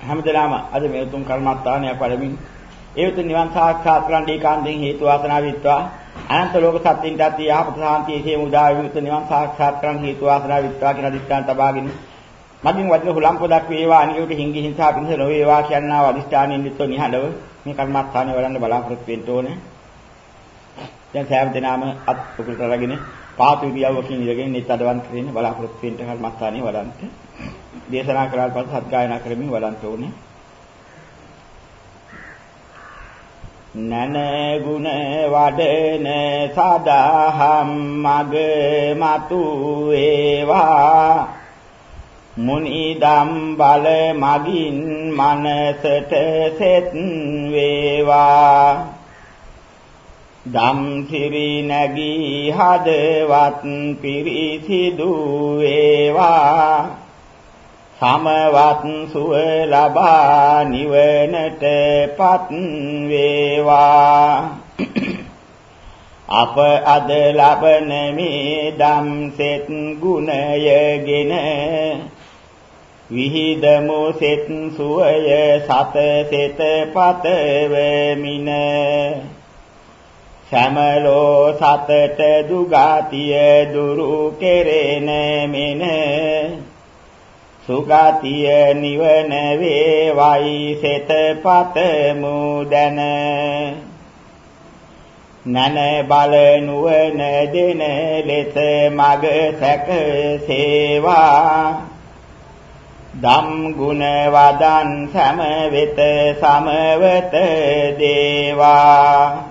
හැමදෙනාම අද මේ උතුම් කර්මස්ථානයක් වඩමින් ඒ උතුම් නිවන් සාක්ෂාත් කරන් දීකාන්තෙන් හේතු වාසනා විත්වා. අනන්ත ලෝක සත්‍යින්ටත් යහපත සාන්තිය හේම උදා විමුක්ත නිවන් සාක්ෂාත් කරන් හේතු වාසනා විත්වා කියන අදිස්ථාන තබාගෙන මගින් වදින හුලම් පොදක් වේවා අනිකට හිංගි හිංසා පිණිස නොවේවා කියනවා අදිස්ථානින් යුක්ත නිහඬව මේ කර්මස්ථානය වඩන්න බලාපොරොත්තු වෙන්න ඕනේ. දැන් සෑම දිනම අත් පුකුලට අරගෙන පාතු ඉරියව්වකින් ඉඳගෙන නිත් අදවන් කරගෙන බලාපොරොත්තු වෙන්න කර්මස්ථානය වඩන්ට. දේශනා කරලා පස්සේ සත්ගායනා කරමින් වඩන්ට ඕනේ. නන ගුණ වඩන සදාහම් මග මතු ඒවා මුනිදම් බල මගින් මනසට සෙත් වේවා. දම් සිරි නැගී හදවත් පිරිසිදු වේවා සමවත් සුව ලබා නිවනටපත් වේවා. අප අද ලබන මේ දම් සෙත් ගුණයගෙන විහිදමු සෙත් සුවය සත සෙත පතවමින සමලෝ සතට දුගතිය දුරු කෙරෙන මෙන. සුගතිය නිවන වේවයි සෙත පතමු දන. නන බල නුවන දෙන ලෙස මග සැක සේවා. දම් ගුණ වදන් සම වෙත සමවත දේවා.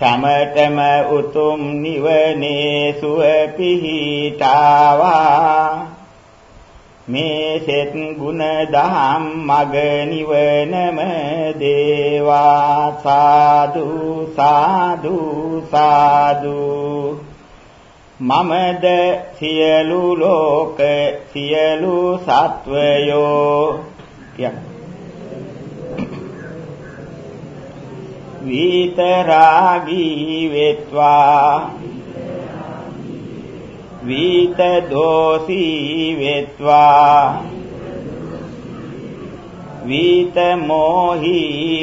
සමතම උතුම් නිවනේ සුව පිහිටාවා. මේ සෙත් ගුණ දහම් මග නිවනම දේවා. සාදු සාදු සාදු. මමද සියලු ලෝක සියලු සත්වයෝ. කියක් විතරාගී වෙත්වා විත දෝසී වෙත්වා විත මොහි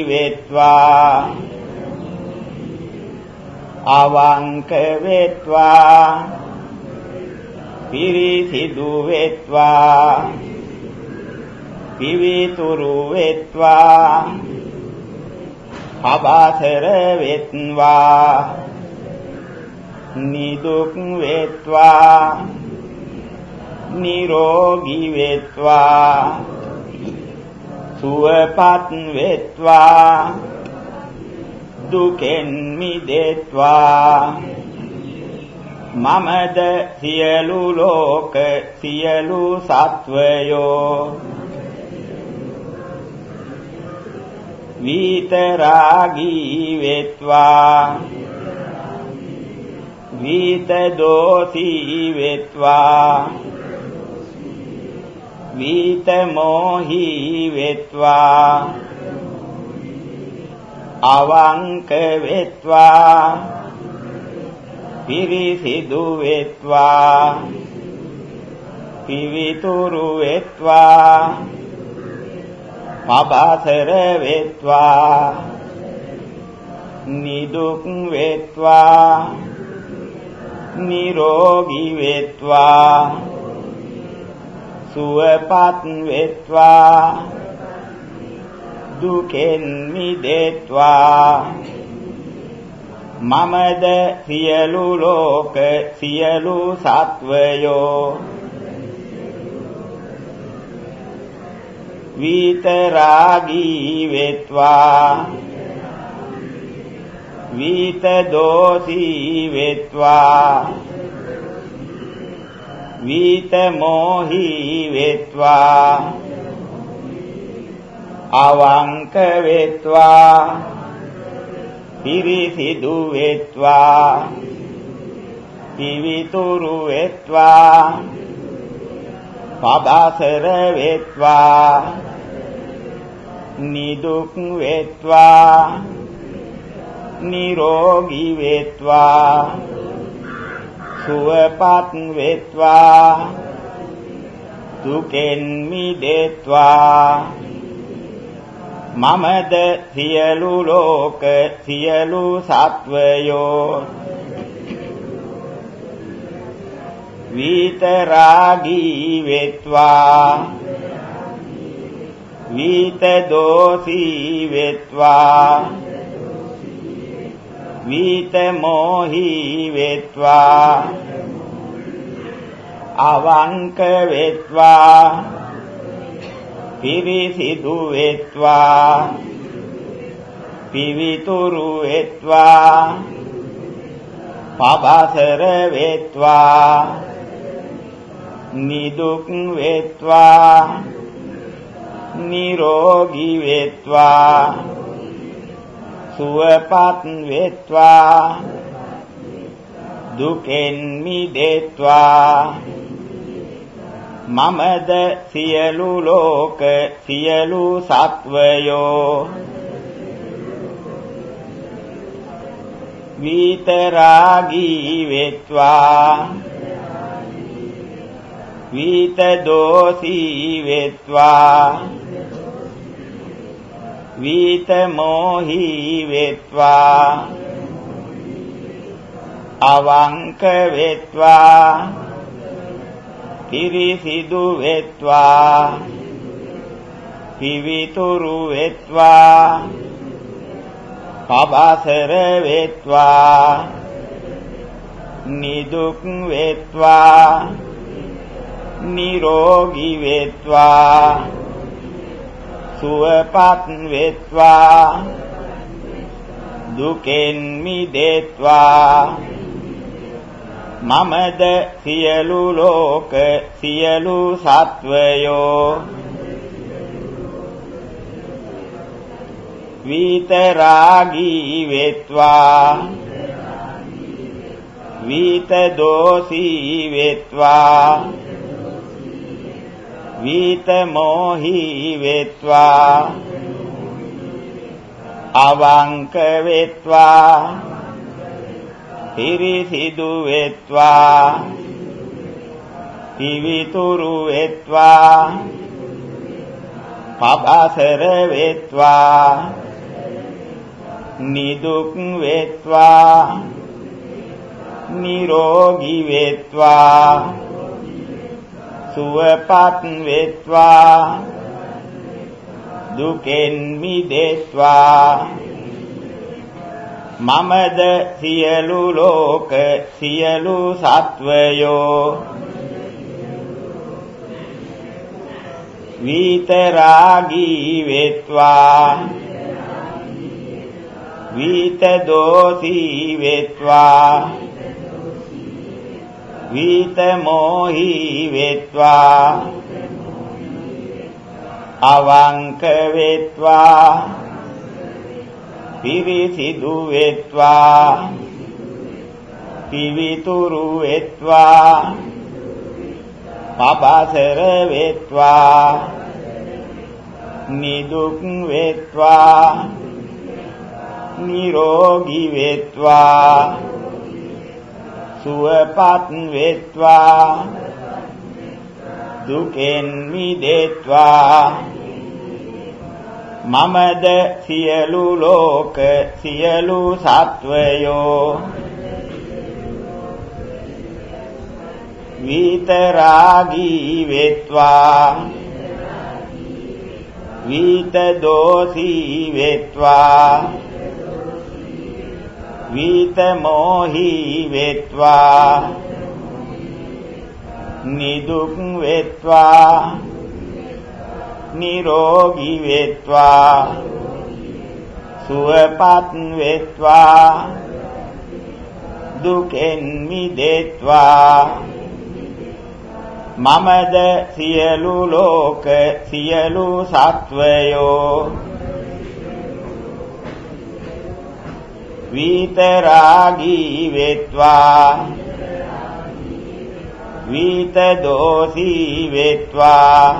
වෙත්වා අවංක වෙත්වා පිරිසිදු වෙත්වා පිවිතුරු වෙත්වා අබාසර වෙත්වා නිදුක් වෙත්වා නිරෝගී වෙත්වා සුවපත් වෙත්වා දුකෙන් මිදෙත්වා. මමද සියලු ලෝක සියලු සත්වයෝ විතරාගී වෙත්වා විත දෝසී වෙත්වා විත මොහි වෙත්වා අවංක වෙත්වා පිරිසිදු වෙත්වා පිවිතුරු වෙත්වා පබසර වෙත්වා නිදුක් වෙත්වා නිරෝගී වෙත්වා සුවපත් වෙත්වා දුකෙන් මිදෙත්වා. මමද සියලු ලෝක සියලු සත්වයෝ ीतरागी वेत्त्वा वीतदोषी वेत्त्वा वीतमोही वेत्त्वा अवाङ्कवेत्त्वा तिरिषिदुवेत्त्वा पिबितुरुवेत्त्वा වෙත්වා පිරිසිදු වෙත්වා පිවිතුරු වෙත්වා පබසර වෙත්වා නිදුක් වෙත්වා නිරෝගී වෙත්වා සුවපත් වෙත්වා දුකෙන් මිදෙත්වා. මමද සියලු ලෝක සියලු සත්වයෝ वीतरागी वेत्वा वीतदोषी वेत्वा वीतमोही वेत्वा अवाङ्क वेत्वा वेत्त्वा वेत्वा पिवितुरु वेत्वा पभासर वेत्वा නිදුක් වෙත්වා නිරෝගී වෙත්වා සුවපත් වෙත්වා දුකෙන් මිදෙත්වා. මමද සියලු ලෝක සියලු සත්වයෝ විතරාගී වෙත්වා. විත දෝසී වෙත්වා විත මොහි වෙත්වා අවංක වෙත්වා පිරිසිදු වෙත්වා පිවිතුරු වෙත්වා පබසර වෙත්වා නිදුක් වෙත්වා නිරෝගී වෙත්වා. සුවපත් වෙත්වා. දුකෙන් මිදෙත්වා. මමද සියලු ලෝක සියලු සත්වයෝ විතරාගී වෙත්වා. විත දෝසී වෙත්වා. විත මොහි වෙත්වා අවංක වෙත්වා පිරිසිදු වෙත්වා පිවිතුරු වෙත්වා පබසර වෙත්වා නිදුක් වෙත්වා නිරෝගී වෙත්වා සුවපත් වෙත්වා. දුකෙන් මිදෙත්වා. මමද සියලු ලෝක සියලු සත්වයෝ විතරාගී වෙත්වා. විත දෝසී වෙත්වා. විත මොහි වෙත්වා අවංක වෙත්වා පිරිසිදු වෙත්වා පිවිතුරු වෙත්වා පබසර වෙත්වා නිදුක් වෙත්වා නිරෝගී වෙත්වා සුවපත් වෙත්වා. දුකෙන් මිදෙත්වා. මමද සියලු ලෝක සියලු සත්වයෝ. විතරාගී වෙත්වා. විත දෝසී වෙත්වා. විත මොහි වෙත්වා. නිදුක් වෙත්වා. නිරෝගී වෙත්වා. සුවපත් වෙත්වා. දුකෙන් මිදෙත්වා. මමද සියලු ලෝක සියලු සත්වයෝ वीतरागी वेत्वा। वीतदोषी वेत्वा।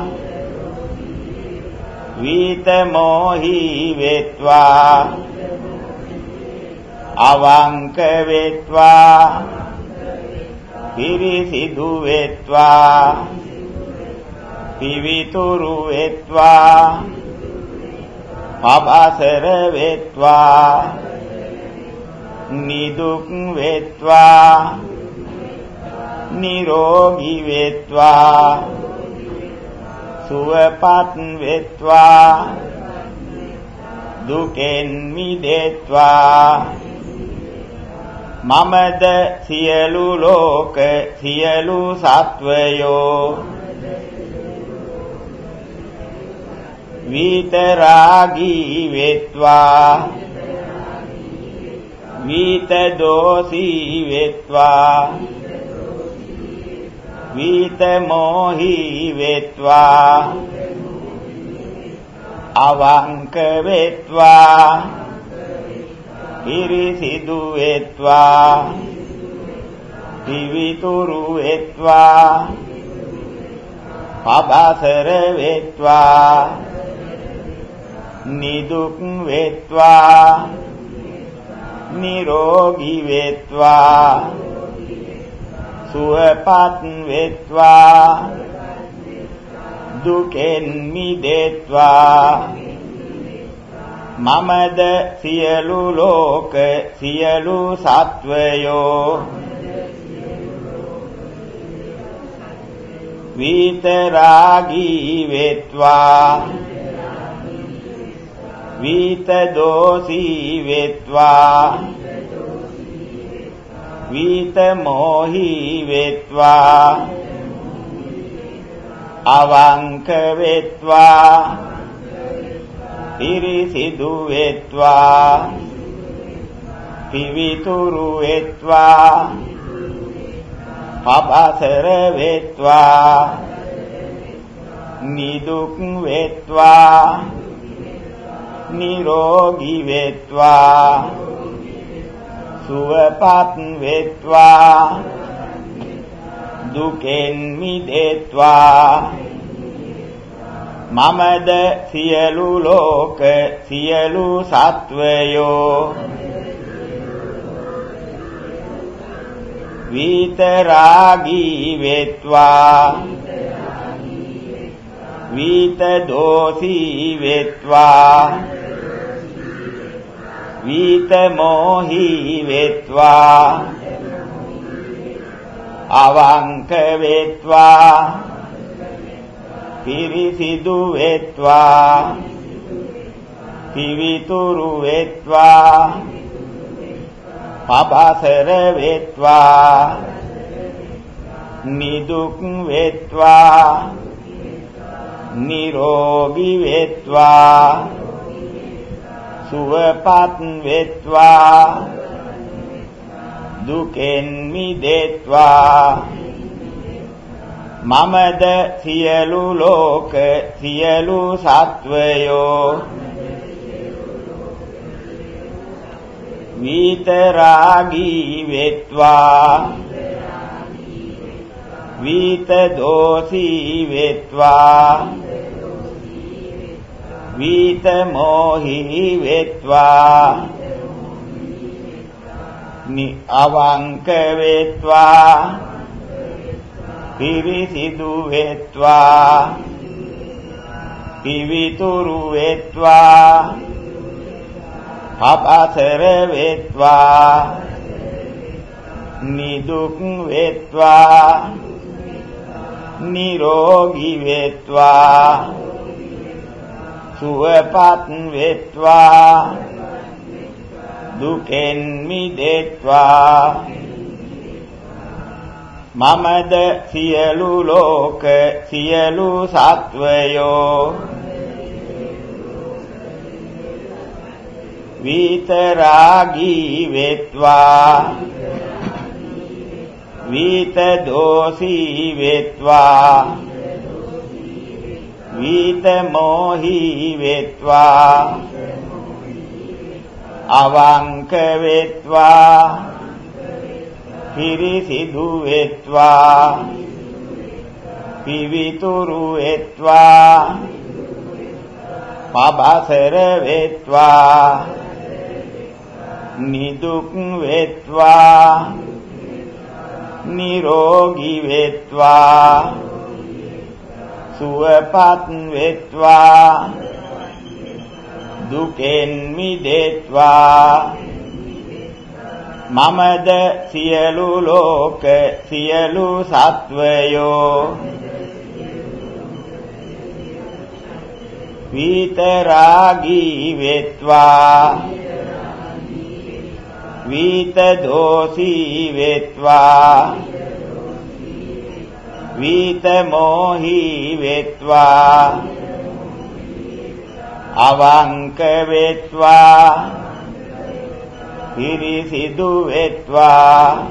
वीतमोही वेत्वा। अवाङ्क वेत्वा। पिरिसिधु वेत्वा। पिवितुरु वेत्वा। अभासर वेत्वा। නිදුක් වෙත්වා නිරෝගී වෙත්වා සුවපත් වෙත්වා දුකෙන් මිදෙත්වා. මමද සියලු ලෝක සියලු සත්වයෝ විතරාගී වෙත්වා. විත දෝසී වෙත්වා විත මොහි වෙත්වා අවංක වෙත්වා පිරිසිදු වෙත්වා පිවිතුරු වෙත්වා පබසර වෙත්වා නිදුක් වෙත්වා නිරෝගී වෙත්වා. සුවපත් වෙත්වා. දුකෙන් මිදෙත්වා. මමද සියලු ලෝක සියලු සත්වයෝ. විතරාගී වෙත්වා. විත දෝසී වෙත්වා විත මොහි වෙත්වා අවංක වෙත්වා පිරිසිදු වෙත්වා පිවිතුරු වෙත්වා පබසර වෙත්වා නිදුක් වෙත්වා නිරෝගී වෙත්වා. සුවපත් වෙත්වා. දුකෙන් මිදෙත්වා. මමද සියලු ලෝක සියලු සත්වයෝ විතරාගී වෙත්වා. විත දෝසී වෙත්වා. විත මොහි වෙත්වා. අවංක වෙත්වා. පිරිසිදු වෙත්වා. පිවිතුරු වෙත්වා. පබසර වෙත්වා. නිදුක් වෙත්වා. නිරෝගී වෙත්වා. සුවපත් වෙත්වා. දුකෙන් මිදෙත්වා. මමද සියලු ලෝක සියලු සත්වයෝ විතරාගී වෙත්වා. විත දෝසී වෙත්වා. විත මොහි වෙත්වා නි අවංක වෙත්වා පිරිසිදු වෙත්වා පිවිතුරු වෙත්වා අපසර වෙත්වා නිදුක් වෙත්වා නිරෝගී වෙත්වා සුවපත් වෙත්වා. දුකෙන් මිදෙත්වා. මමද සියලු ලෝක සියලු සත්වයෝ. විතරාගී වෙත්වා. විත දෝසී වෙත්වා. විත මොහි වෙත්වා අවංක වෙත්වා පිරිසිදු වෙත්වා පිවිතුරු වෙත්වා පබසර වෙත්වා නිදුක් වෙත්වා නිරෝගී වෙත්වා සුවපත් වෙත්වා දුකෙන් මිදෙත්වා. මමද සියලු ලෝක සියලු සත්වයෝ විතරාගී වෙත්වා විත දෝසී වෙත්වා විත මොහි වෙත්වා අවංක වෙත්වා පිරිසිදු වෙත්වා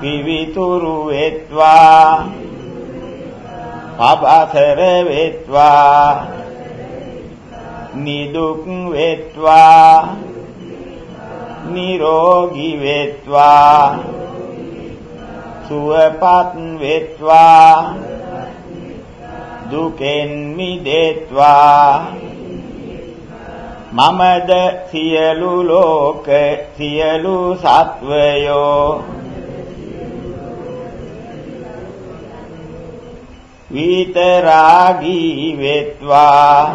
පිවිතුරු වෙත්වා පබසර වෙත්වා නිදුක් වෙත්වා නිරෝගී වෙත්වා සුවපත් වෙත්වා. දුකෙන් මිදෙත්වා. මමද සියලු ලෝක සියලු සත්වයෝ. විතරාගී වෙත්වා.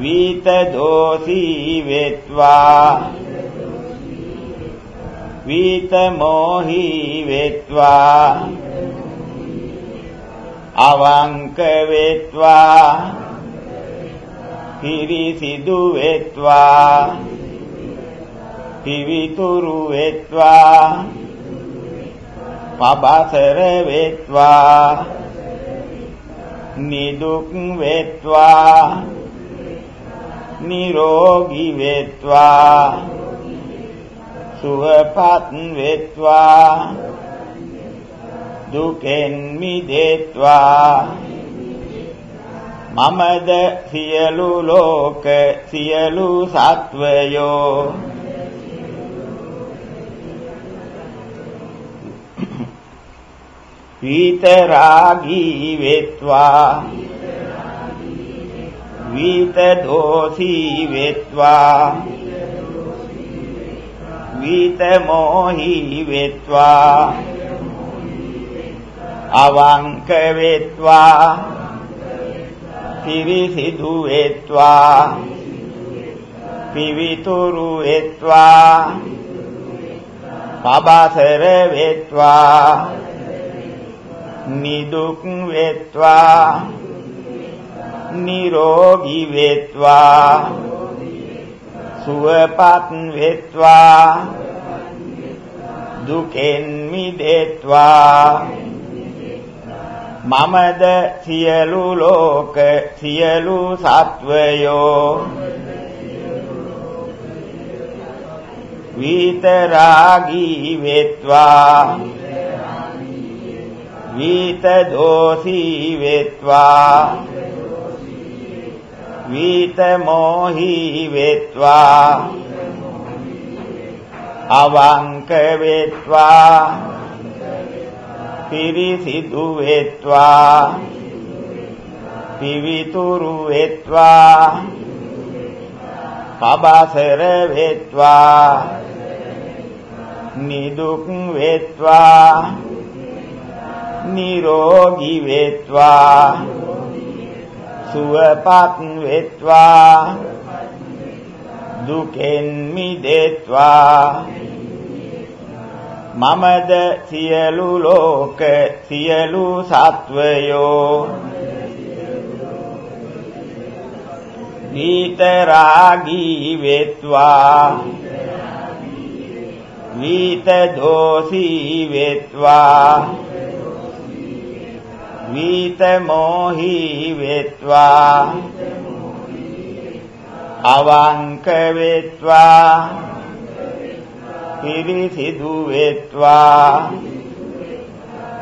විත දෝසී වෙත්වා. විත මොහි වෙත්වා අවංක වෙත්වා පිරිසිදු වෙත්වා පිවිතුරු වෙත්වා පබසර වෙත්වා නිදුක් වෙත්වා නිරෝගී වෙත්වා සුවපත් වෙත්වා. දුකෙන් මිදෙත්වා. මමද සියලු ලෝක සියලු සත්වයෝ. විතරාගී වෙත්වා. විත දෝසී වෙත්වා. ीतमोही वेत्त्वा अवाङ्कवेत्त्वा तिदुवेत्त्वा पिबितुरुवेत्त्वा बाबासरवेत्त्वा निदुङ्वेत्त्वा निरोगिवेत्त्वा සුවපත් වෙත්වා. දුකෙන් මිදෙත්වා. මමද සියලු ලෝක සියලු සත්වයෝ. විතරාගී වෙත්වා. විත දෝසී වෙත්වා. විත මොහි වෙත්වා අවංක වෙත්වා පිරිසිදු වෙත්වා පිවිතුරු වෙත්වා පබසර වෙත්වා නිදුක් වෙත්වා නිරෝගී වෙත්වා සුවපත් වෙත්වා. දුකෙන් මිදෙත්වා. මමද සියලු ලෝක සියලු සත්වයෝ. විතරාගී වෙත්වා. විත දෝසී වෙත්වා. විත මොහි වෙත්වා අවංක වෙත්වා පිරිසිදු වෙත්වා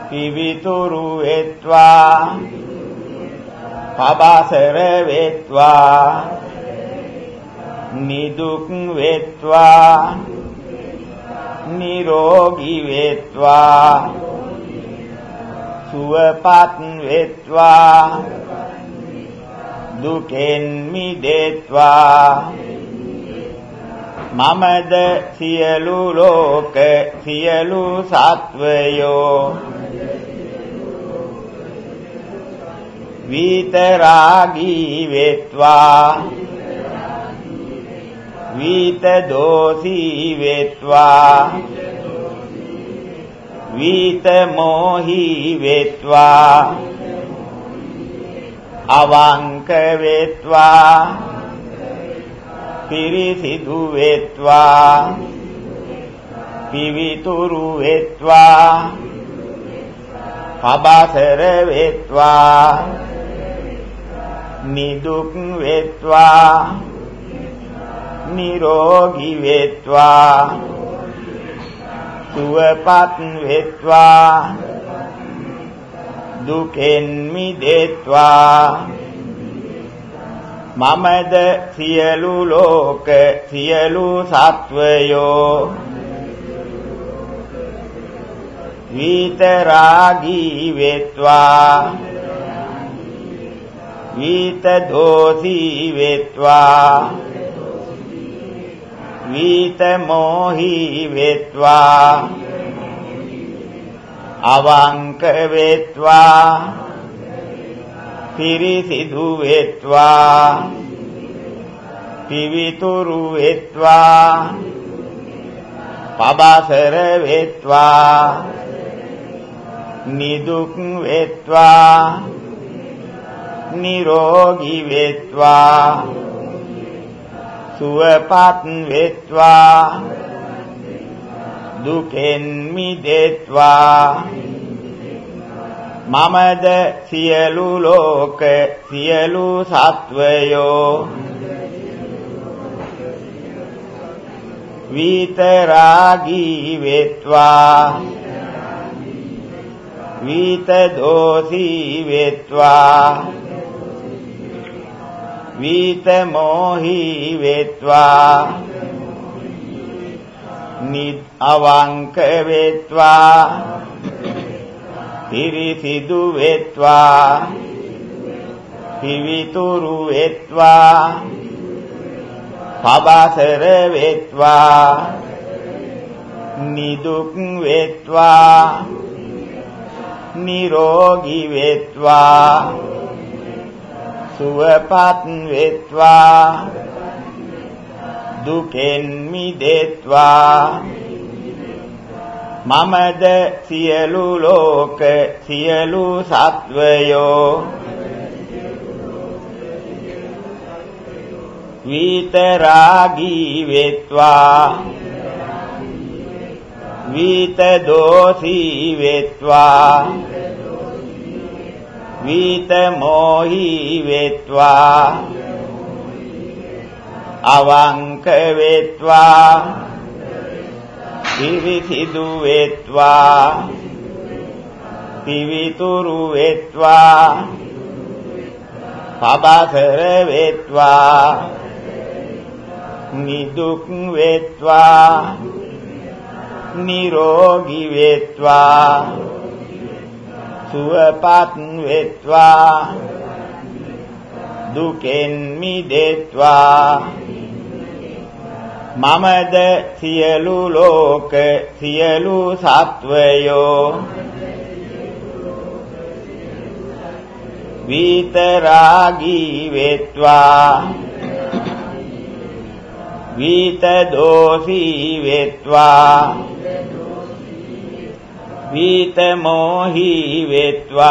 පිවිතුරු වෙත්වා පබසර වෙත්වා නිදුක් වෙත්වා නිරෝගී වෙත්වා සුවපත් වෙත්වා දුකෙන් මිදෙත්වා මමද සියලු ලෝක සියලු සත්වයෝ විතරාගී වෙත්වා විත දෝසී වෙත්වා විත මොහි වෙත්වා. අවංක වෙත්වා. පිරිසිදු වෙත්වා. පිවිතුරු වෙත්වා. පබසර වෙත්වා. නිදුක් වෙත්වා. නිරෝගී වෙත්වා. සුවපත් වෙත්වා. දුකෙන් මිදෙත්වා. මමද සියලු ලෝක සියලු සත්වයෝ. විතරාගී වෙත්වා. විත දෝසී වෙත්වා. විත මොහි වෙත්වා. අවංක වෙත්වා. පිරිසිදු වෙත්වා. පිවිතුරු වෙත්වා. පබසර වෙත්වා. නිදුක් වෙත්වා. නිරෝගී වෙත්වා. සුවපත් වෙත්වා. දුකෙන් මිදෙත්වා. මමද සියලු ලෝක සියලු සත්වයෝ විතරාගී වෙත්වා. විත දෝසී වෙත්වා. විත මොහි වෙත්වා නිත් අවංක වෙත්වා පිරිසිදු වෙත්වා පිවිතුරු වෙත්වා පබසර වෙත්වා නිදුක් වෙත්වා නිරෝගී වෙත්වා සුවපත් වෙත්වා. දුකෙන් මිදෙත්වා. මමද සියලු ලෝක සියලු සත්වයෝ. විතරාගී වෙත්වා. විත දෝසී වෙත්වා. විත මොහි වෙත්වා. අවංක වෙත්වා. පිරිසිදු වෙත්වා. පිවිතුරු වෙත්වා. පබසර වෙත්වා. නිදුක් වෙත්වා. නිරෝගී වෙත්වා. සුවපත් වෙත්වා. දුකෙන් මිදෙත්වා. මමද සියලු ලෝක සියලු සත්වයෝ විතරාගී වෙත්වා. විත දෝසී වෙත්වා. वीतमोही वेत्वा वेत्त्वा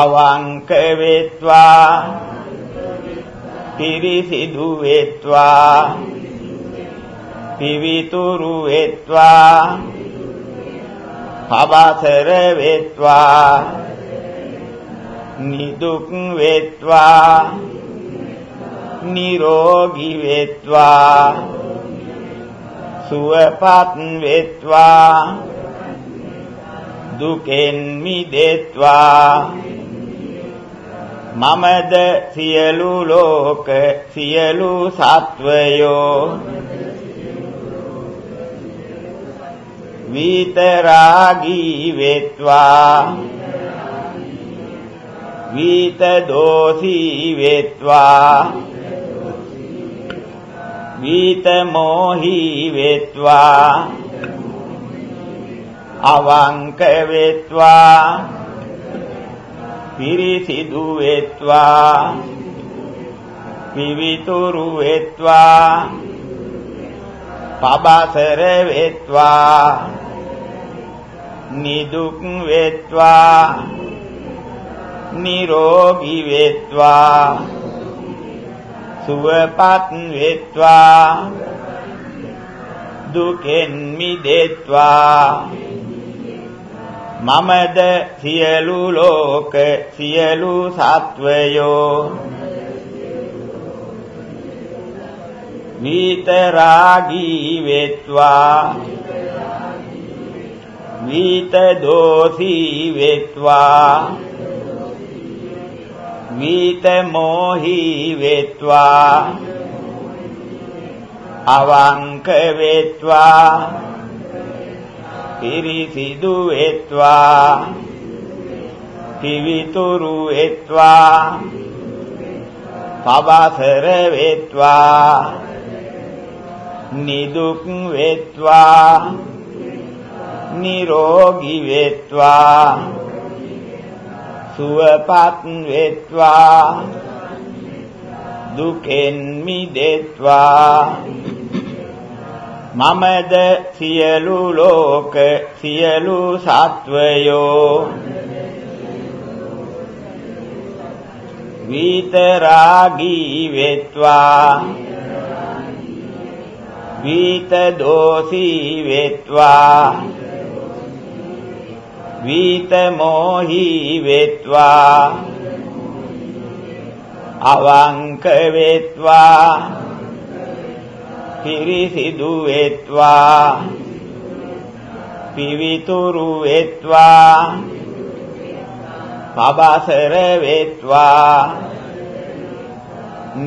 अवाङ्कवेत्त्वा तिरिसि दुवेत्त्वा निदुक् वेत्वा निदुक्वेत्त्वा निरोगिवेत्त्वा සුවපත් වෙත්වා. දුකෙන් මිදෙත්වා. මමද සියලු ලෝක සියලු සත්වයෝ විතරාගී වෙත්වා. විත දෝසී වෙත්වා. විත මොහි වෙත්වා. අවංක වෙත්වා. පිරිසිදු වෙත්වා. විවිතුරු වෙත්වා. පබසර වෙත්වා. නිදුක් වෙත්වා. නිරෝගී වෙත්වා. සුවපත් වෙත්වා. දුකෙන් මිදෙත්වා. මමද සියලු ලෝක සියලු සත්වයෝ. විතරාගී වෙත්වා. විත දෝසී වෙත්වා. විත මොහි වෙත්වා. අවංක වෙත්වා. පිරිසිදු වෙත්වා. පිවිතුරු වෙත්වා. පබසර වෙත්වා. නිදුක් වෙත්වා. නිරෝගී වෙත්වා. සුවපත් වෙත්වා. දුකෙන් මිදෙත්වා. මමද සියලු ලෝක සියලු සත්වයෝ. විතරාගී වෙත්වා. විත දෝසී වෙත්වා. वीतमोही वेत्त्वा अवाङ्कवेत्त्वा किरिदुवेत्त्वा पिबितुरुवेत्त्वा बासरवेत्त्वा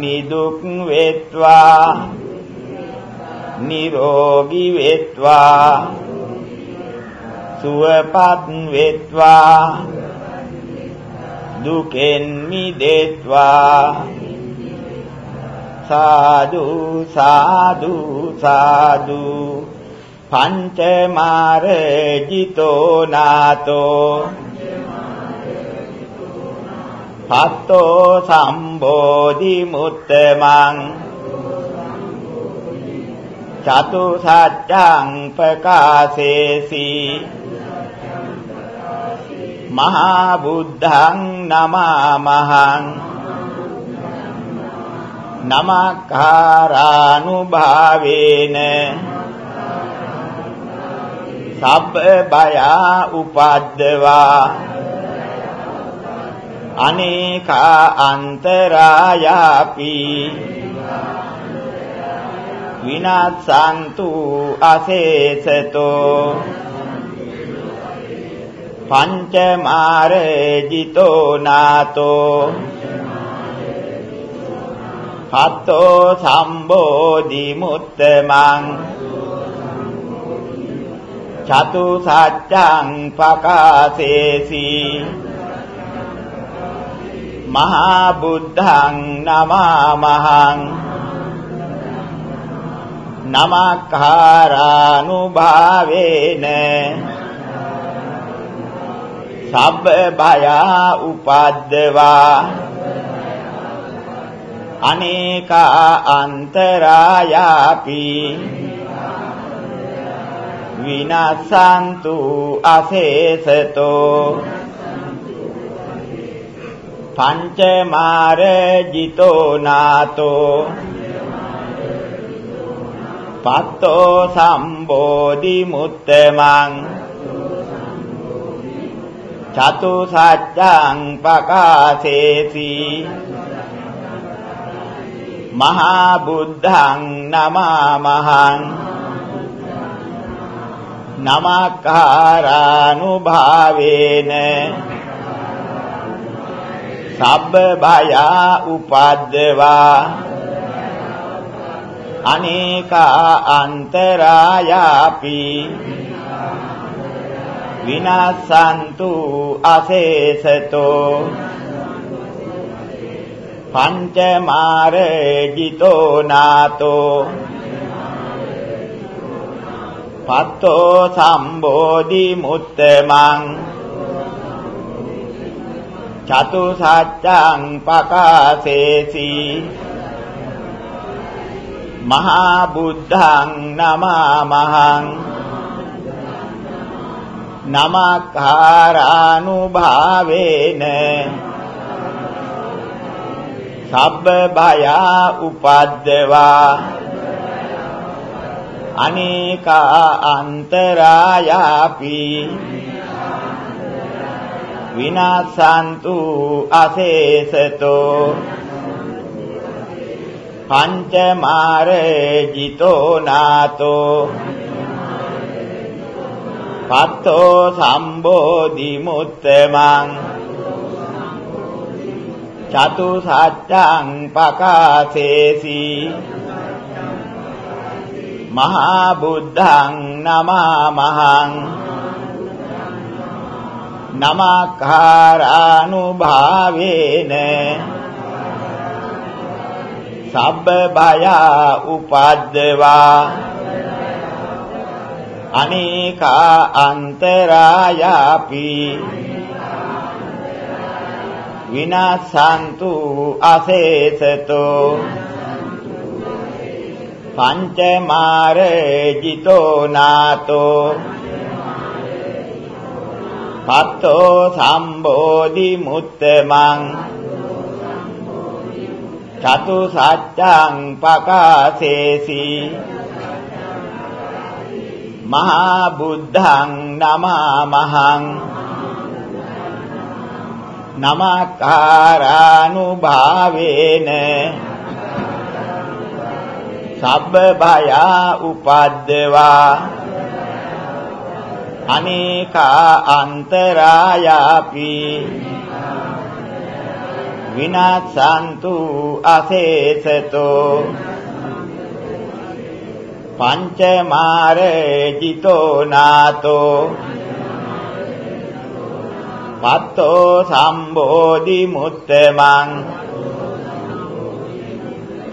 निदुङ्वेत्त्वा निरोगिवेत्त्वा සුවපත් වෙත්වා. දුකෙන් මිදෙත්වා. සාදු සාදු සාදු. පංචමාර ජිතෝ නාතෝ පත්තෝ සම්බෝධි මුත්තමං චතු සත්‍යං ප්‍රකාශේසි. මහා බුද්ධං නමාමහං නමක්ඛාරානුභාවේන සබ්බ බය උපද්දවා අනේකා අන්තරායාපි විනාසන්තු අසේසතෝ පංචමාර ජිතෝ නාතෝ හත්තෝ සම්බෝධි මුත්තමං චතු සත්‍යං පකාසේසි මහා බුද්ධං නමාමහං නමක්ඛාරානුභාවේන සබ්බ බය උපද්දවා. අනේක අන්තරායාපි. විනාසන්තු අසේසතෝ. පංචමාර ජිතෝ නාතෝ. පත්තෝ සම්බෝධි මුත්තමං චතු සත්‍යං පකාසේසි මහා බුද්ධං නමාමහං। නමක්කාරානුභාවේන සබ්බ බය උපද්දවා। අනේකා අන්තරායාපි। විනාසන්තු අසේසතෝ පංචමාර ජිතෝ නාතෝ පත්තෝ සම්බෝධි මුත්තමං චතු සත්‍යං පකාසේසි මහා බුද්ධං නමාමහං නමක්ඛාරානුභාවේන සබ්බ භය උපද්දවා අනේකා අන්තරායාපි විනාසන්තු අසේසතෝ පංචමාරේ ජිතෝ නාතෝ පත්තෝ සම්බෝධි මුත්තමං චතු සත්‍යං පකාසේසි මහා බුද්ධං නමාමහං නමක්ඛාරානුභාවේන සබ්බ භය උපද්දවා අනේකා අන්තරායාපි. විනාසන්තු අසේසතෝ. පංචමාර ජිතෝ නාතෝ. පත්තෝ සම්බෝධි මුත්තමං. චතු සත්‍යං පකාසේසි. මහා බුද්ධං නමාමහං නමකාරානුභාවේන සබ්බ භය උපද්දවා අනේකා අන්තරායාපි විනාසන්තු අසේසතෝ පංචමාර ජිතෝ නාතෝ පත්තෝ සම්බෝධි මුත්තමං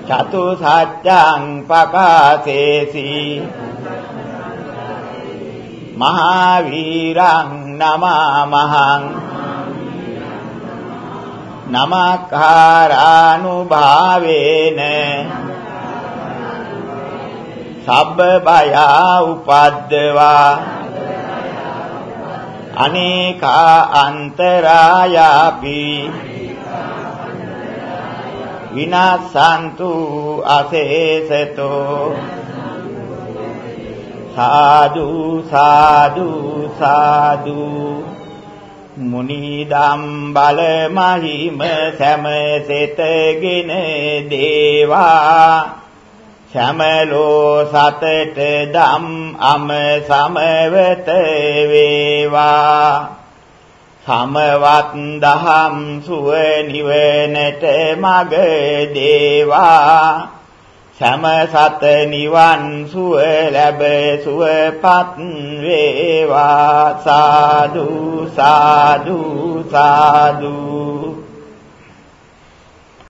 චතු සත්‍යං පකාසේසි මහා වීරං නමාමහං නමකාරානුභාවේන සබ්බ බය උපද්දවා. අනේකා අන්තරායාපි. විනාසන්තු අසේසතෝ. සාදු සාදු සාදු. මුනිදම් බල මහිම සැමසෙතගෙන දේවා. සමලෝ සතට දම් අම සමවත වේවා. සමවත් දහම් සුව නිවනට මග දේවා. සම සත නිවන් සුව ලැබ සුවපත් වේවා. සාදු සාදු සාදු.